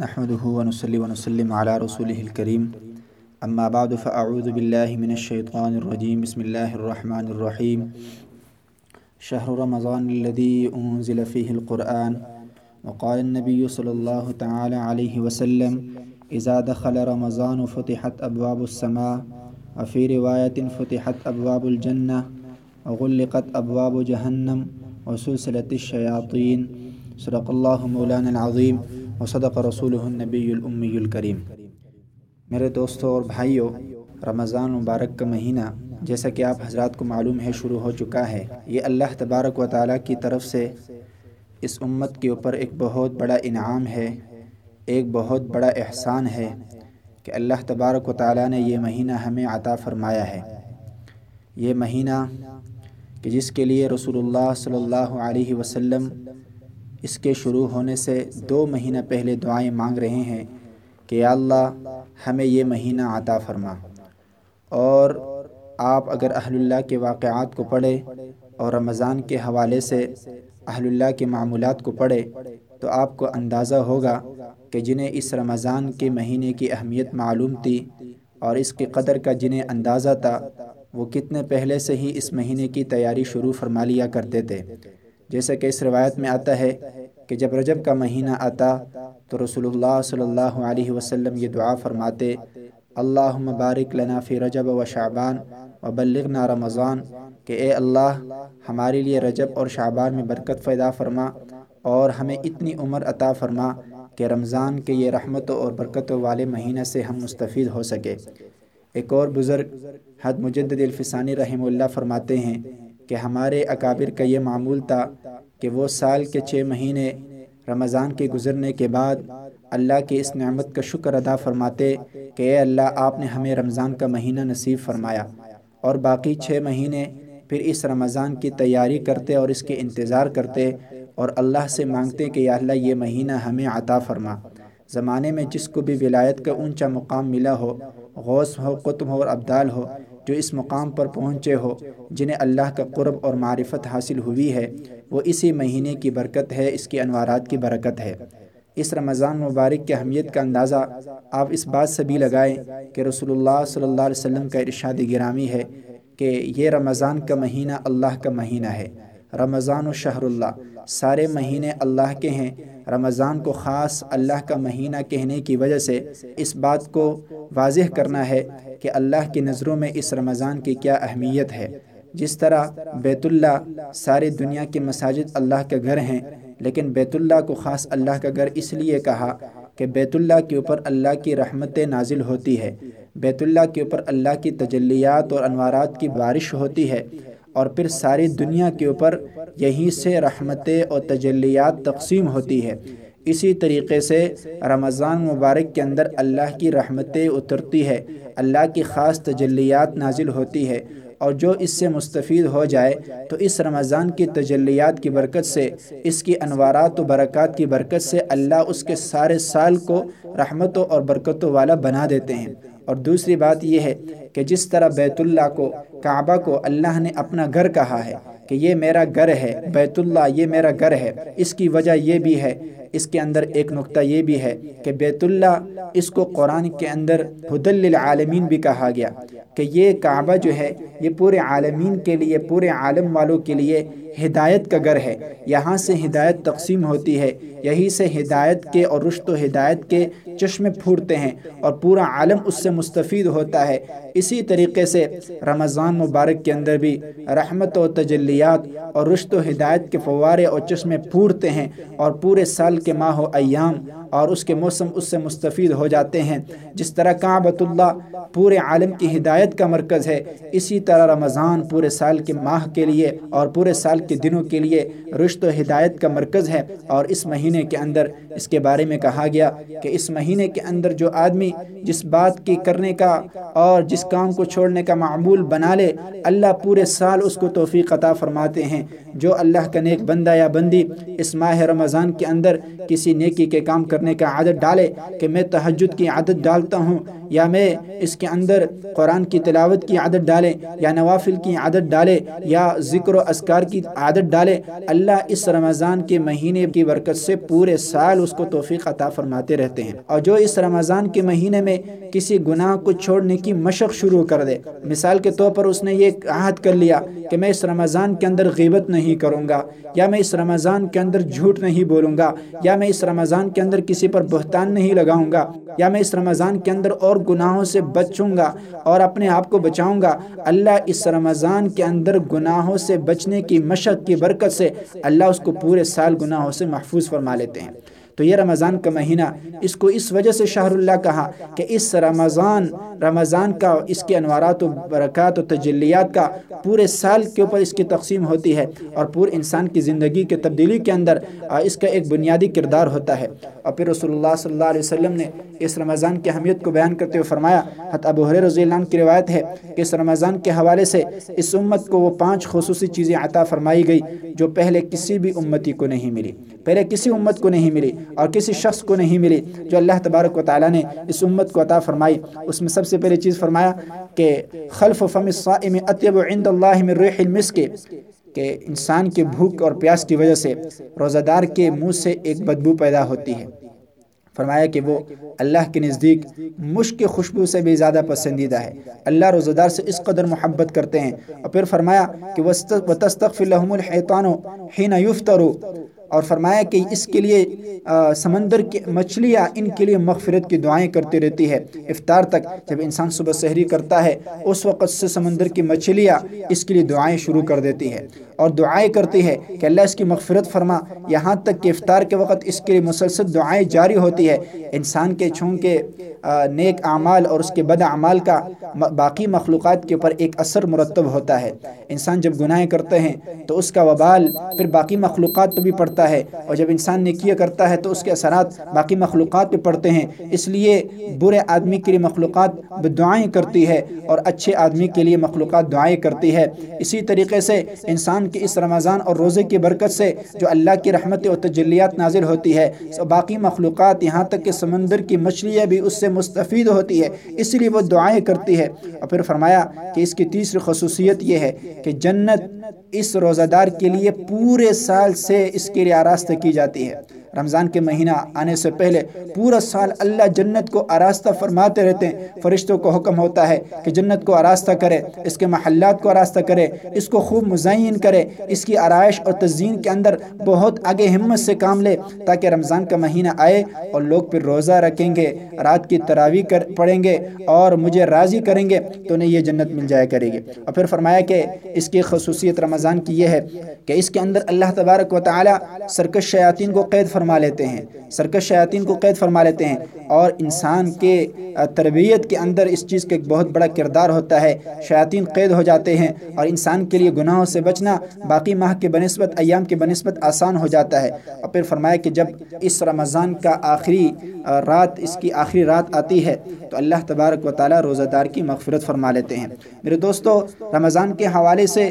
نحمده ونصلي ونسلم على رسوله الكريم. أما بعد، فأعوذ بالله من الشيطان الرجيم. بسم الله الرحمن الرحيم. شهر رمضان الذي أنزل فيه القرآن. وقال النبي صلى الله تعالى عليه وسلم إذا دخل رمضان فتحت أبواب السماء، وفي رواية فتحت أبواب الجنة، وغلقت أبواب جهنم وسلسلة الشياطين. صدق الله مولانا العظيم. وصدق رسول النبی الامی الکریم۔ میرے دوستوں اور بھائیوں رمضان مبارک کا مہینہ جیسا کہ آپ حضرات کو معلوم ہے شروع ہو چکا ہے۔ یہ اللہ تبارک و تعالیٰ کی طرف سے اس امت کے اوپر ایک بہت بڑا انعام ہے، ایک بہت بڑا احسان ہے کہ اللہ تبارک و تعالیٰ نے یہ مہینہ ہمیں عطا فرمایا ہے۔ یہ مہینہ کہ جس کے لیے رسول اللہ صلی اللہ علیہ وسلم اس کے شروع ہونے سے دو مہینہ پہلے دعائیں مانگ رہے ہیں کہ یا اللہ ہمیں یہ مہینہ عطا فرما۔ اور آپ اگر اہل اللہ کے واقعات کو پڑھے اور رمضان کے حوالے سے اہل اللہ کے معمولات کو پڑھے تو آپ کو اندازہ ہوگا کہ جنہیں اس رمضان کے مہینے کی اہمیت معلوم تھی اور اس کی قدر کا جنہیں اندازہ تھا، وہ کتنے پہلے سے ہی اس مہینے کی تیاری شروع فرما لیا کرتے تھے۔ جیسے کہ اس روایت میں آتا ہے کہ جب رجب کا مہینہ آتا تو رسول اللہ صلی اللہ علیہ وسلم یہ دعا فرماتے اللہ مبارک لنا فی رجب و شعبان و بلغنا رمضان، کہ اے اللہ ہمارے لیے رجب اور شعبان میں برکت پیدا فرما اور ہمیں اتنی عمر عطا فرما کہ رمضان کے یہ رحمتوں اور برکتوں والے مہینہ سے ہم مستفید ہو سکے۔ ایک اور بزرگ حد مجدد الفسانی رحمہ اللہ فرماتے ہیں کہ ہمارے اکابر کا یہ معمول تھا کہ وہ سال کے چھ مہینے رمضان کے گزرنے کے بعد اللہ کی اس نعمت کا شکر ادا فرماتے کہ اے اللہ آپ نے ہمیں رمضان کا مہینہ نصیب فرمایا اور باقی چھ مہینے پھر اس رمضان کی تیاری کرتے اور اس کے انتظار کرتے اور اللہ سے مانگتے کہ یا اللہ یہ مہینہ ہمیں عطا فرما۔ زمانے میں جس کو بھی ولایت کا اونچا مقام ملا ہو، غوث ہو، قطب ہو اور ابدال ہو جو اس مقام پر پہنچے ہو، جنہیں اللہ کا قرب اور معرفت حاصل ہوئی ہے، وہ اسی مہینے کی برکت ہے، اس کی انوارات کی برکت ہے۔ اس رمضان مبارک کی اہمیت کا اندازہ آپ اس بات سے بھی لگائیں کہ رسول اللہ صلی اللہ علیہ وسلم کا ارشاد گرامی ہے کہ یہ رمضان کا مہینہ اللہ کا مہینہ ہے۔ رمضان و شہر اللہ، سارے مہینے اللہ کے ہیں۔ رمضان کو خاص اللہ کا مہینہ کہنے کی وجہ سے اس بات کو واضح کرنا ہے کہ اللہ کی نظروں میں اس رمضان کی کیا اہمیت ہے۔ جس طرح بیت اللہ ساری دنیا کے مساجد اللہ کے گھر ہیں، لیکن بیت اللہ کو خاص اللہ کا گھر اس لیے کہا کہ بیت اللہ کے اوپر اللہ کی رحمت نازل ہوتی ہے۔ بیت اللہ کے اوپر اللہ کی تجلیات اور انوارات کی بارش ہوتی ہے اور پھر ساری دنیا کے اوپر یہیں سے رحمتیں اور تجلیات تقسیم ہوتی ہے۔ اسی طریقے سے رمضان مبارک کے اندر اللہ کی رحمتیں اترتی ہے۔ اللہ کی خاص تجلیات نازل ہوتی ہے اور جو اس سے مستفید ہو جائے، تو اس رمضان کی تجلیات کی برکت سے، اس کی انوارات و برکات کی برکت سے اللہ اس کے سارے سال کو رحمتوں اور برکتوں والا بنا دیتے ہیں۔ اور دوسری بات یہ ہے کہ جس طرح بیت اللہ کو، کعبہ کو اللہ نے اپنا گھر کہا ہے کہ یہ میرا گھر ہے، بیت اللہ یہ میرا گھر ہے، اس کی وجہ یہ بھی ہے اس کے اندر ایک نقطہ یہ بھی ہے کہ بیت اللہ اس کو قرآن کے اندر حدل للعالمین بھی کہا گیا کہ یہ کعبہ جو ہے، یہ پورے عالمین کے لیے، پورے عالم والوں کے لیے ہدایت کا گھر ہے۔ یہاں سے ہدایت تقسیم ہوتی ہے۔ یہی سے ہدایت کے اور رشت و ہدایت کے چشمے پھوٹتے ہیں اور پورا عالم اس سے مستفید ہوتا ہے۔ اسی طریقے سے رمضان مبارک کے اندر بھی رحمت و تجلیات اور رشت و ہدایت کے فوارے اور چشمے پھوٹتے ہیں اور پورے سال کے ماہ و ایام اور اس کے موسم اس سے مستفید ہو جاتے ہیں۔ جس طرح کعبۃ اللہ پورے عالم کی ہدایت کا مرکز ہے، اسی طرح رمضان پورے سال کے ماہ کے لیے اور پورے سال کے دنوں کے لیے رشت و ہدایت کا مرکز ہے۔ اور اس مہینے کے اندر اس کے بارے میں کہا گیا کہ اس مہینے کے اندر جو آدمی جس بات کی کرنے کا اور جس کام کو چھوڑنے کا معمول بنا لے، اللہ پورے سال اس کو توفیق عطا فرماتے ہیں۔ جو اللہ کا نیک بندہ یا بندی اس ماہ رمضان کے اندر کسی نیکی کے کام کر کرنے کا عادت ڈالے کہ میں تہجد کی عادت ڈالتا ہوں۔ یا میں اس کے اندر قرآن کی تلاوت کی عادت ڈالے، یا نوافل کی عادت ڈالے، یا ذکر و اسکار کی عادت ڈالے، اللہ اس رمضان کے مہینے کی برکت سے پورے سال اس کو توفیق عطا فرماتے رہتے ہیں۔ اور جو اس رمضان کے مہینے میں کسی گناہ کو چھوڑنے کی مشق شروع کر دے، مثال کے طور پر اس نے یہ عہد کر لیا کہ میں اس رمضان کے اندر غیبت نہیں کروں گا، یا میں اس رمضان کے اندر جھوٹ نہیں بولوں گا، یا میں اس رمضان کے اندر کسی پر بہتان نہیں لگاؤں گا، یا میں اس رمضان کے اندر اور گناہوں سے بچوں گا اور اپنے آپ کو بچاؤں گا۔ اللہ اس رمضان کے اندر گناہوں سے بچنے کی مشق کی برکت سے اللہ اس کو پورے سال گناہوں سے محفوظ فرما لیتے ہیں۔ تو یہ رمضان کا مہینہ اس کو اس وجہ سے شہر اللہ کہا کہ اس رمضان رمضان کا اس کے انوارات و برکات و تجلیات کا پورے سال کے اوپر اس کی تقسیم ہوتی ہے اور پورے انسان کی زندگی کے تبدیلی کے اندر اس کا ایک بنیادی کردار ہوتا ہے۔ اور پھر رسول اللہ صلی اللہ علیہ وسلم نے اس رمضان کی اہمیت کو بیان کرتے ہوئے فرمایا حت ابو حر رضی اللہ عنہ کی روایت ہے کہ اس رمضان کے حوالے سے اس امت کو وہ پانچ خصوصی چیزیں عطا فرمائی گئی جو پہلے کسی بھی امتی کو نہیں ملی۔ پہلے کسی امت کو نہیں ملی اور کسی شخص کو نہیں ملی جو اللہ تبارک و تعالیٰ نے اس امت کو عطا فرمائی۔ اس میں سب سے پہلے چیز فرمایا کہ خلف فم الصائم اطیب عند اللہ من ریح المسک، کہ انسان کے بھوک اور پیاس کی وجہ سے روزہ دار کے منہ سے ایک بدبو پیدا ہوتی ہے۔ فرمایا کہ وہ اللہ کے نزدیک مشک خوشبو سے بھی زیادہ پسندیدہ ہے۔ اللہ روزہ دار سے اس قدر محبت کرتے ہیں۔ اور پھر فرمایا کہ وَتَسْتَغْفِرْ لَهُمُ الْحَيْطَانُ حِينَ يُفْتَرُ اور فرمایا کہ اس کے لیے سمندر کی مچھلیاں ان کے لیے مغفرت کی دعائیں کرتی رہتی ہے۔ افطار تک جب انسان صبح سحری کرتا ہے، اس وقت سے سمندر کی مچھلیاں اس کے لیے دعائیں شروع کر دیتی ہے اور دعائیں کرتی ہے کہ اللہ اس کی مغفرت فرما۔ یہاں تک کہ افطار کے وقت اس کے لیے مسلسل دعائیں جاری ہوتی ہے۔ انسان کے چونکہ نیک اعمال اور اس کے بد اعمال کا باقی مخلوقات کے اوپر ایک اثر مرتب ہوتا ہے۔ انسان جب گناہیں کرتے ہیں تو اس کا وبال، پھر باقی مخلوقات پہ بھی پڑتا ہے اور جب انسان نیکیہ کرتا ہے تو اس کے اثرات باقی مخلوقات پہ پڑتے ہیں۔ اس لیے برے آدمی کے لیے مخلوقات دعائیں کرتی ہے اور اچھے آدمی کے لیے مخلوقات دعائیں کرتی ہے۔ اسی طریقے سے انسان کی اس رمضان اور روزے کی برکت سے جو اللہ کی رحمت و تجلیات نازل ہوتی ہے باقی مخلوقات یہاں تک کہ سمندر کی مچھلیاں بھی اس سے مستفید ہوتی ہے، اس لیے وہ دعائیں کرتی ہے۔ اور پھر فرمایا کہ اس کی تیسری خصوصیت یہ ہے کہ جنت اس روزہ دار کے لیے پورے سال سے اس کے لیے آراستہ کی جاتی ہے۔ رمضان کے مہینہ آنے سے پہلے پورا سال اللہ جنت کو آراستہ فرماتے رہتے ہیں۔ فرشتوں کو حکم ہوتا ہے کہ جنت کو آراستہ کرے، اس کے محلات کو آراستہ کرے، اس کو خوب مزین کرے، اس کی آرائش اور تزئین کے اندر بہت آگے ہمت سے کام لے تاکہ رمضان کا مہینہ آئے اور لوگ پھر روزہ رکھیں گے، رات کی تراوی کر پڑھیں گے اور مجھے راضی کریں گے تو انہیں یہ جنت مل جایا کرے گی۔ اور پھر فرمایا کہ اس کی خصوصیت رمضان کی یہ ہے کہ اس کے اندر اللہ تبارک و تعالی سرکش شیاطین کو قید فرما فرما لیتے ہیں۔ سرکش شیاطین کو قید فرما لیتے ہیں۔ اور انسان کے تربیت کے اندر اس چیز کا ایک بہت بڑا کردار ہوتا ہے۔ شیاطین قید ہو جاتے ہیں اور انسان کے لیے گناہوں سے بچنا باقی ماہ کے بنسبت، ایام کے بنسبت آسان ہو جاتا ہے۔ اور پھر فرمایا کہ جب اس رمضان کا آخری رات، اس کی آخری رات آتی ہے، تو اللہ تبارک و تعالیٰ روزہ دار کی مغفرت فرما لیتے ہیں۔ میرے دوستو، رمضان کے حوالے سے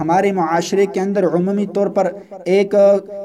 ہمارے معاشرے کے اندر عمومی طور پر ایک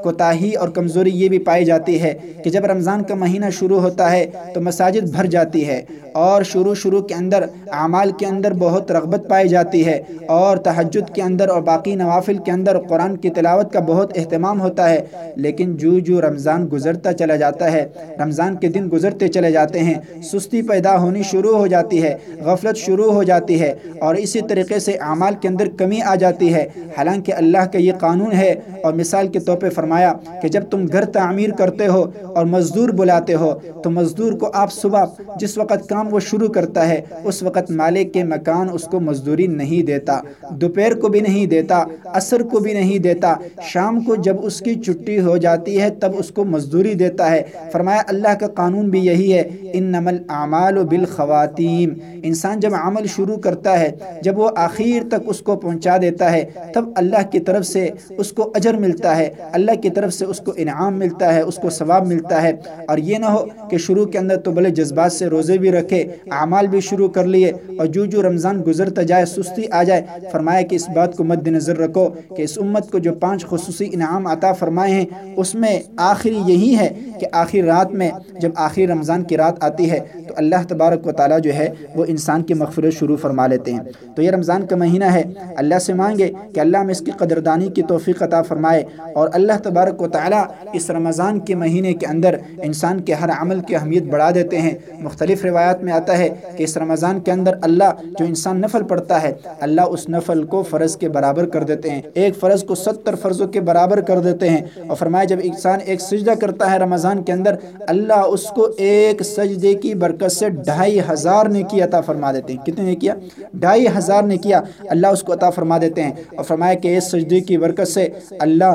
کوتاہی اور کمزوری یہ بھی پائی جاتی ہے کہ جب رمضان کا مہینہ شروع ہوتا ہے تو مساجد بھر جاتی ہے اور شروع شروع کے اندر اعمال کے اندر بہت رغبت پائی جاتی ہے اور تہجد کے اندر اور باقی نوافل کے اندر قرآن کی تلاوت کا بہت اہتمام ہوتا ہے، لیکن جو جو رمضان گزرتا چلا جاتا ہے، رمضان کے دن گزرتے چلے جاتے ہیں، سستی پیدا ہونی شروع ہو جاتی ہے، غفلت شروع ہو جاتی ہے اور اسی طریقے سے اعمال کے اندر کمی آ جاتی ہے۔ حالانکہ اللہ کا یہ قانون ہے اور مثال کے طور پہ فرمایا کہ جب تم گھر تعمیر کرتے ہو اور مزدور بلاتے ہو تو مزدور کو آپ صبح جس وقت کام وہ شروع کرتا ہے، اس وقت مالک کے مکان اس کو مزدوری نہیں دیتا، دوپہر کو بھی نہیں دیتا، عصر کو بھی نہیں دیتا، شام کو جب اس کی چھٹی ہو جاتی ہے تب اس کو مزدوری دیتا ہے۔ فرمایا، اللہ کا قانون بھی یہی ہے ان نمل اعمال و بالخواتین انسان جب عمل شروع کرتا ہے، جب وہ آخر تک اس کو پہنچا دیتا ہے، تب اللہ کی طرف سے اس کو اجر ملتا ہے۔ اللہ کی طرف سے اس کو انعام ملتا ہے، اس کو ثواب ملتا ہے۔ اور یہ نہ ہو کہ شروع کے اندر تو بڑے جذبات سے روزے بھی رکھے اعمال بھی شروع کر لیے اور جو جو رمضان گزرتا جائے، سستی آ جائے۔ فرمایا کہ اس بات کو مد نظر رکھو کہ اس امت کو جو پانچ خصوصی انعام عطا فرمائے ہیں، اس میں آخری یہی ہے کہ آخری رات میں جب آخری رمضان کی رات آتی ہے، تو اللہ تبارک و تعالیٰ جو ہے، وہ انسان کی مغفرت شروع فرما لیتے ہیں۔ تو یہ رمضان کا مہینہ ہے۔ اللہ سے مانگے کہ اللہ ہمیں اس کی قدردانی کی توفیق عطا فرمائے اور اللہ تبارک و تعالیٰ اس رمضان کے مہینے کے اندر انسان کے ہر عمل کی اہمیت بڑھا دیتے ہیں۔ مختلف روایات میں آتا ہے کہ اس رمضان کے اندر اللہ جو انسان نفل پڑھتا ہے، اللہ اس نفل کو فرض کے برابر کر دیتے ہیں۔ ایک فرض کو ستر فرضوں کے برابر کر دیتے ہیں۔ اور فرمایا، جب انسان ایک سجدہ کرتا ہے رمضان کے اندر، اللہ اس کو ایک سجدے کی برکت سے ڈھائی ہزار نے کی عطا فرما دیتے ہیں۔ کتنے نے کیا ڈھائی ہزار نے کیا اللہ اس کو عطا فرما دیتے ہیں۔ اور فرمایا کہ اس سجدے کی برکت سے اللہ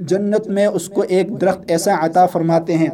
جنت میں اس کو ایک درخت ایسا عطا فرماتے ہیں۔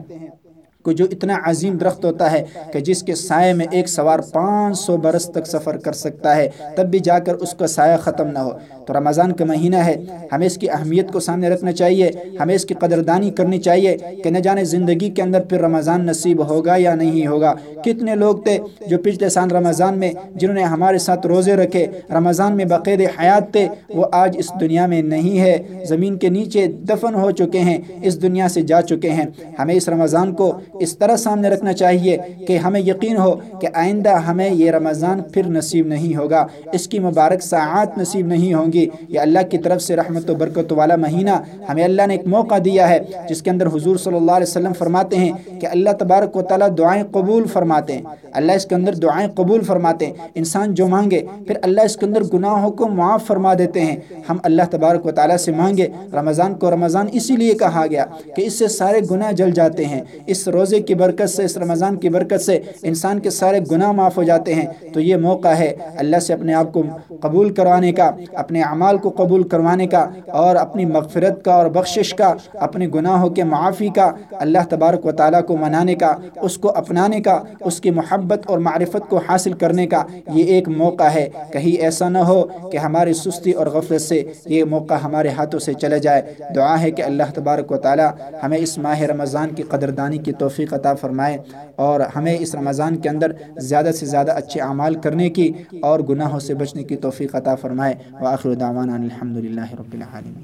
کو جو اتنا عظیم درخت ہوتا ہے کہ جس کے سائے میں ایک سوار پانچ سو برس تک سفر کر سکتا ہے، تب بھی جا کر اس کا سایہ ختم نہ ہو۔ تو رمضان کا مہینہ ہے۔ ہمیں اس کی اہمیت کو سامنے رکھنا چاہیے۔ ہمیں اس کی قدردانی کرنی چاہیے کہ نہ جانے زندگی کے اندر پھر رمضان نصیب ہوگا یا نہیں ہوگا۔ کتنے لوگ تھے جو پچھلے سال رمضان میں جنہوں نے ہمارے ساتھ روزے رکھے، رمضان میں بقید حیات تھے، وہ آج اس دنیا میں نہیں ہے۔ زمین کے نیچے دفن ہو چکے ہیں، اس دنیا سے جا چکے ہیں۔ ہمیں اس رمضان کو اس طرح سامنے رکھنا چاہیے کہ ہمیں یقین ہو کہ آئندہ ہمیں یہ رمضان پھر نصیب نہیں ہوگا۔ اس کی مبارک ساعات نصیب نہیں ہوں گی۔ یہ اللہ کی طرف سے رحمت و برکت والا مہینہ ہمیں اللہ نے ایک موقع دیا ہے، جس کے اندر حضور صلی اللہ علیہ وسلم فرماتے ہیں کہ اللہ تبارک و تعالیٰ دعائیں قبول فرماتے ہیں۔ اللہ اس کے اندر دعائیں قبول فرماتے ہیں۔ انسان جو مانگے، پھر اللہ اس کے اندر گناہوں کو معاف فرما دیتے ہیں۔ ہم اللہ تبارک و تعالیٰ سے مانگے، رمضان کو رمضان اسی لیے کہا گیا کہ اس سے سارے گناہ جل جاتے ہیں۔ اس روز روزے کی برکت سے، اس رمضان کی برکت سے انسان کے سارے گناہ معاف ہو جاتے ہیں۔ تو یہ موقع ہے اللہ سے اپنے آپ کو قبول کروانے کا، اپنے اعمال کو قبول کروانے کا اور اپنی مغفرت کا اور بخشش کا، اپنے گناہوں کے معافی کا اللہ تبارک و تعالیٰ کو منانے کا، اس کو اپنانے کا، اس کی محبت اور معرفت کو حاصل کرنے کا یہ ایک موقع ہے۔ کہیں ایسا نہ ہو کہ ہماری سستی اور غفلت سے یہ موقع ہمارے ہاتھوں سے چلے جائے۔ دعا ہے کہ اللہ تبارک و تعالیٰ ہمیں اس ماہ رمضان کی قدردانی کی توفیق توفیق عطا فرمائے اور ہمیں اس رمضان کے اندر زیادہ سے زیادہ اچھے اعمال کرنے کی اور گناہوں سے بچنے کی توفیق عطا فرمائے۔ وآخر دعوانا الحمد للہ رب العالمین۔